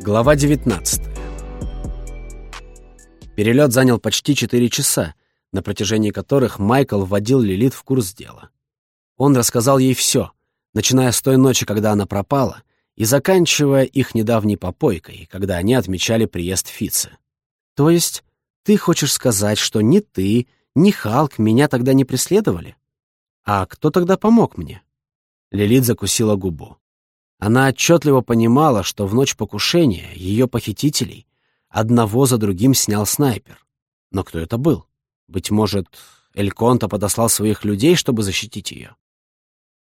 Глава 19 Перелет занял почти 4 часа, на протяжении которых Майкл вводил Лилит в курс дела. Он рассказал ей все, начиная с той ночи, когда она пропала, и заканчивая их недавней попойкой, когда они отмечали приезд Фицы. «То есть ты хочешь сказать, что ни ты, ни Халк меня тогда не преследовали? А кто тогда помог мне?» Лилит закусила губу. Она отчетливо понимала, что в ночь покушения ее похитителей одного за другим снял снайпер. Но кто это был? Быть может, Эльконта подослал своих людей, чтобы защитить ее?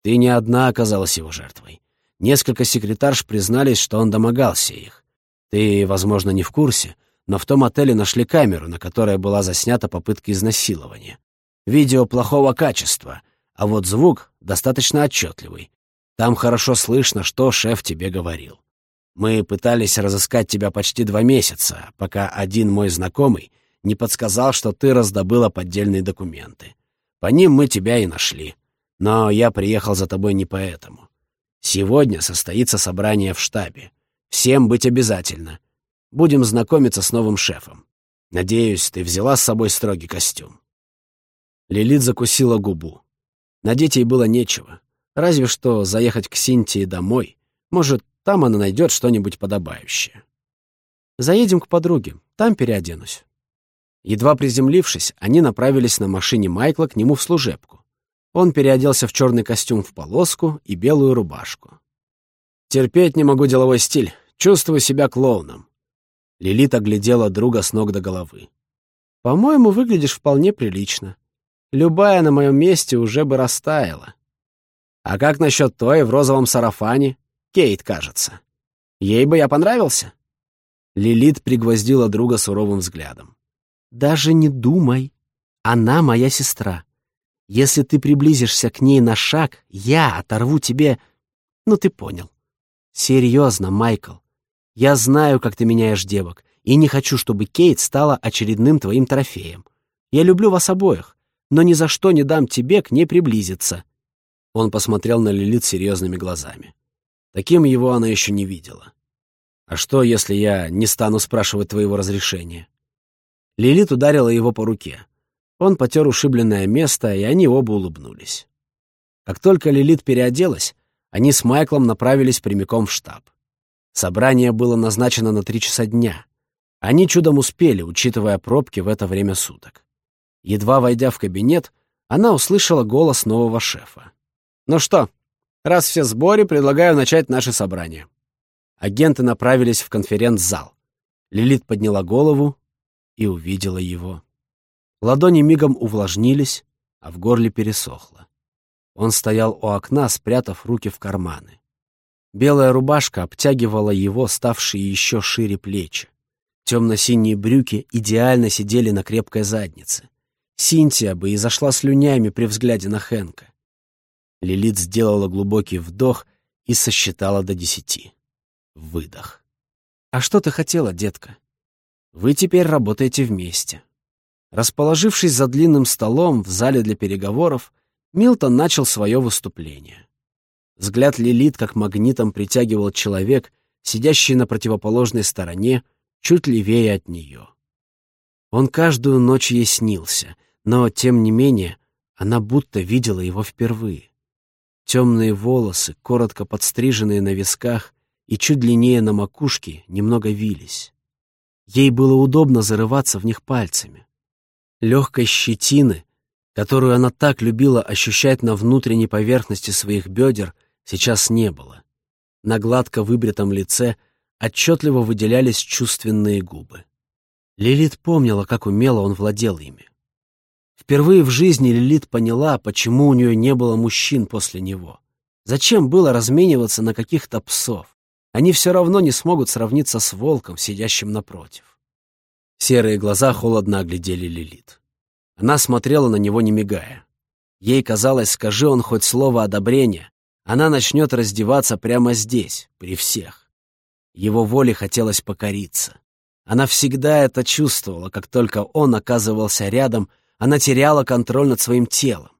Ты не одна оказалась его жертвой. Несколько секретарш признались, что он домогался их. Ты, возможно, не в курсе, но в том отеле нашли камеру, на которой была заснята попытка изнасилования. Видео плохого качества, а вот звук достаточно отчетливый. Там хорошо слышно, что шеф тебе говорил. Мы пытались разыскать тебя почти два месяца, пока один мой знакомый не подсказал, что ты раздобыла поддельные документы. По ним мы тебя и нашли. Но я приехал за тобой не поэтому. Сегодня состоится собрание в штабе. Всем быть обязательно. Будем знакомиться с новым шефом. Надеюсь, ты взяла с собой строгий костюм». Лилит закусила губу. Надеть ей было нечего. Разве что заехать к Синтии домой. Может, там она найдет что-нибудь подобающее. Заедем к подруге, там переоденусь. Едва приземлившись, они направились на машине Майкла к нему в служебку. Он переоделся в черный костюм в полоску и белую рубашку. «Терпеть не могу деловой стиль. Чувствую себя клоуном». Лилит оглядела друга с ног до головы. «По-моему, выглядишь вполне прилично. Любая на моем месте уже бы растаяла. А как насчет той в розовом сарафане? Кейт, кажется. Ей бы я понравился?» Лилит пригвоздила друга суровым взглядом. «Даже не думай. Она моя сестра. Если ты приблизишься к ней на шаг, я оторву тебе... Ну, ты понял. Серьезно, Майкл. Я знаю, как ты меняешь девок, и не хочу, чтобы Кейт стала очередным твоим трофеем. Я люблю вас обоих, но ни за что не дам тебе к ней приблизиться. Он посмотрел на Лилит серьезными глазами. Таким его она еще не видела. «А что, если я не стану спрашивать твоего разрешения?» Лилит ударила его по руке. Он потер ушибленное место, и они оба улыбнулись. Как только Лилит переоделась, они с Майклом направились прямиком в штаб. Собрание было назначено на три часа дня. Они чудом успели, учитывая пробки в это время суток. Едва войдя в кабинет, она услышала голос нового шефа. «Ну что, раз все в сборе, предлагаю начать наше собрание». Агенты направились в конференц-зал. Лилит подняла голову и увидела его. Ладони мигом увлажнились, а в горле пересохло. Он стоял у окна, спрятав руки в карманы. Белая рубашка обтягивала его, ставшие еще шире плечи. Темно-синие брюки идеально сидели на крепкой заднице. Синтия бы и зашла слюнями при взгляде на Хэнка. Лилит сделала глубокий вдох и сосчитала до десяти. Выдох. «А что ты хотела, детка? Вы теперь работаете вместе». Расположившись за длинным столом в зале для переговоров, Милтон начал свое выступление. Взгляд Лилит как магнитом притягивал человек, сидящий на противоположной стороне, чуть левее от нее. Он каждую ночь ей снился, но, тем не менее, она будто видела его впервые. Темные волосы, коротко подстриженные на висках и чуть длиннее на макушке, немного вились. Ей было удобно зарываться в них пальцами. Легкой щетины, которую она так любила ощущать на внутренней поверхности своих бедер, сейчас не было. На гладко выбритом лице отчетливо выделялись чувственные губы. Лилит помнила, как умело он владел ими. Впервые в жизни Лилит поняла, почему у нее не было мужчин после него. Зачем было размениваться на каких-то псов? Они все равно не смогут сравниться с волком, сидящим напротив. Серые глаза холодно оглядели Лилит. Она смотрела на него, не мигая. Ей казалось, скажи он хоть слово одобрения, она начнет раздеваться прямо здесь, при всех. Его воле хотелось покориться. Она всегда это чувствовала, как только он оказывался рядом — она теряла контроль над своим телом.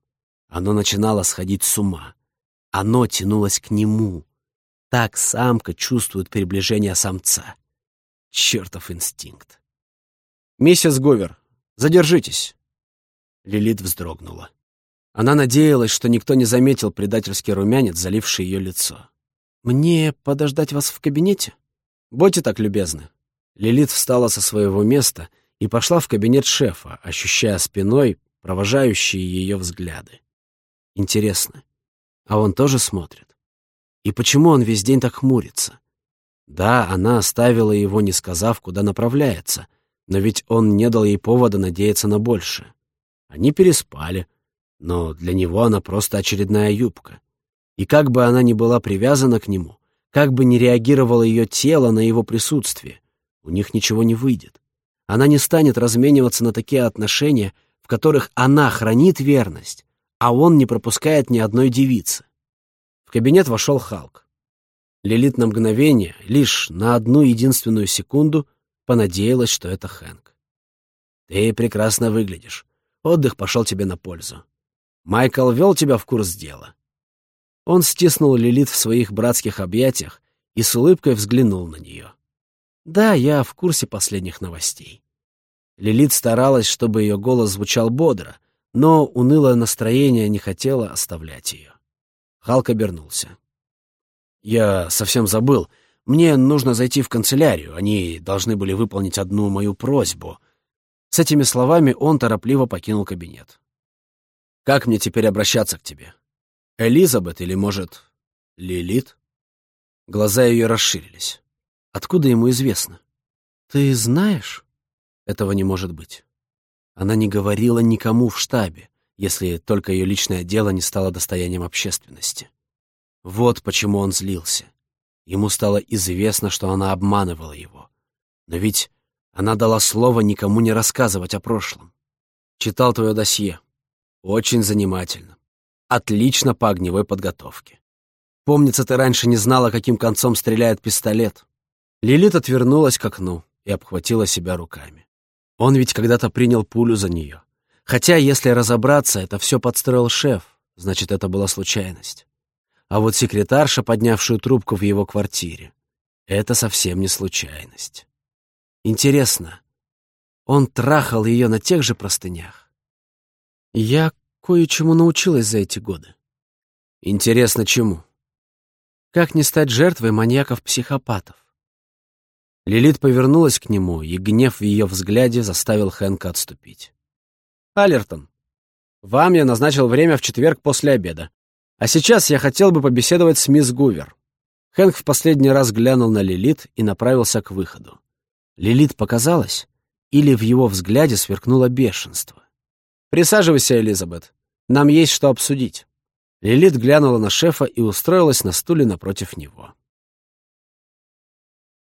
Оно начинало сходить с ума. Оно тянулось к нему. Так самка чувствует приближение самца. Чертов инстинкт. «Миссис Говер, задержитесь!» Лилит вздрогнула. Она надеялась, что никто не заметил предательский румянец, заливший ее лицо. «Мне подождать вас в кабинете?» «Будьте так любезны». Лилит встала со своего места и пошла в кабинет шефа, ощущая спиной провожающие ее взгляды. Интересно, а он тоже смотрит? И почему он весь день так хмурится? Да, она оставила его, не сказав, куда направляется, но ведь он не дал ей повода надеяться на большее. Они переспали, но для него она просто очередная юбка. И как бы она ни была привязана к нему, как бы ни реагировало ее тело на его присутствие, у них ничего не выйдет. Она не станет размениваться на такие отношения, в которых она хранит верность, а он не пропускает ни одной девицы. В кабинет вошел Халк. Лилит на мгновение, лишь на одну единственную секунду, понадеялась, что это Хэнк. «Ты прекрасно выглядишь. Отдых пошел тебе на пользу. Майкл вел тебя в курс дела». Он стиснул Лилит в своих братских объятиях и с улыбкой взглянул на нее. «Да, я в курсе последних новостей». Лилит старалась, чтобы ее голос звучал бодро, но унылое настроение не хотело оставлять ее. Халк обернулся. «Я совсем забыл. Мне нужно зайти в канцелярию. Они должны были выполнить одну мою просьбу». С этими словами он торопливо покинул кабинет. «Как мне теперь обращаться к тебе? Элизабет или, может, Лилит?» Глаза ее расширились. Откуда ему известно? «Ты знаешь?» Этого не может быть. Она не говорила никому в штабе, если только ее личное дело не стало достоянием общественности. Вот почему он злился. Ему стало известно, что она обманывала его. Но ведь она дала слово никому не рассказывать о прошлом. Читал твое досье. Очень занимательно. Отлично по огневой подготовке. Помнится, ты раньше не знала, каким концом стреляет пистолет. Лилит отвернулась к окну и обхватила себя руками. Он ведь когда-то принял пулю за нее. Хотя, если разобраться, это все подстроил шеф, значит, это была случайность. А вот секретарша, поднявшую трубку в его квартире, это совсем не случайность. Интересно, он трахал ее на тех же простынях? Я кое-чему научилась за эти годы. Интересно, чему? Как не стать жертвой маньяков-психопатов? Лилит повернулась к нему, и гнев в ее взгляде заставил Хэнка отступить. «Алертон, вам я назначил время в четверг после обеда. А сейчас я хотел бы побеседовать с мисс Гувер». Хэнк в последний раз глянул на Лилит и направился к выходу. Лилит показалось, или в его взгляде сверкнуло бешенство. «Присаживайся, Элизабет. Нам есть что обсудить». Лилит глянула на шефа и устроилась на стуле напротив него.